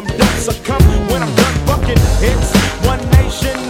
dumb ducks succumb when I'm done fucking. It's one nation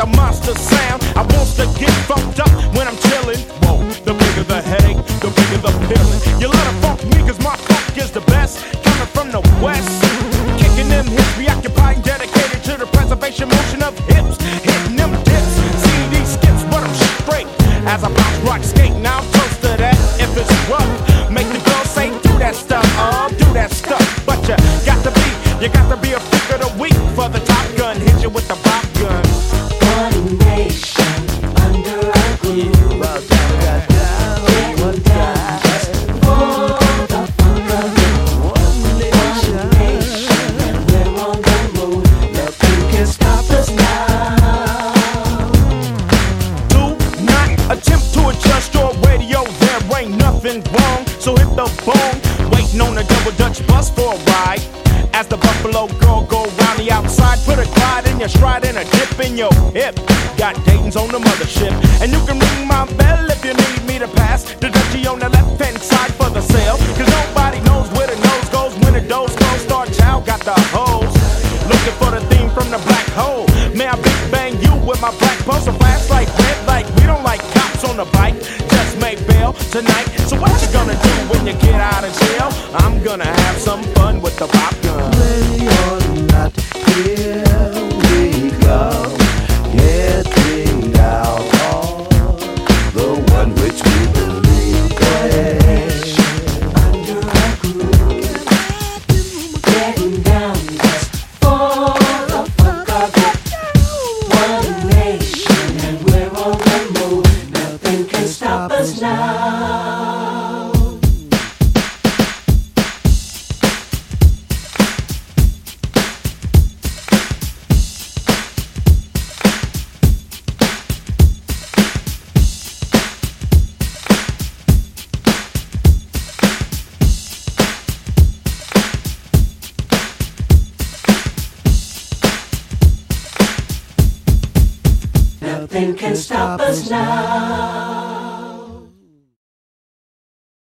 the monster sound. I want to get funked up when I'm chilling. Whoa, the bigger the headache, the bigger the feeling. You let it funk me, cause my funk is the best. Coming from the west. Kicking them hips, reoccupying, dedicated to the preservation motion of hips. Hitting them dips, CD skips, but I'm straight. As I bounce, rock, skate, now I'm close to that. If it's rough, make the girl say, do that stuff, oh, do that stuff. But you got to be, you got to be a freak of the week for the top gun. Hit you with the your stride and a dip in your hip. Got Dayton's on the mothership, and you can ring my bell if you need me to pass. The Dutchie on the left hand side for the sale. Cause nobody knows where the nose goes when the doors close. Star Child got the hose. Looking for the theme from the black hole. May I big bang you with my black poster flash like red light. We don't like cops on the bike. Just make bail tonight. So what you gonna do when you get out of jail? I'm gonna have some fun with the pop gun. Ready or not, here Nothing can stop us now.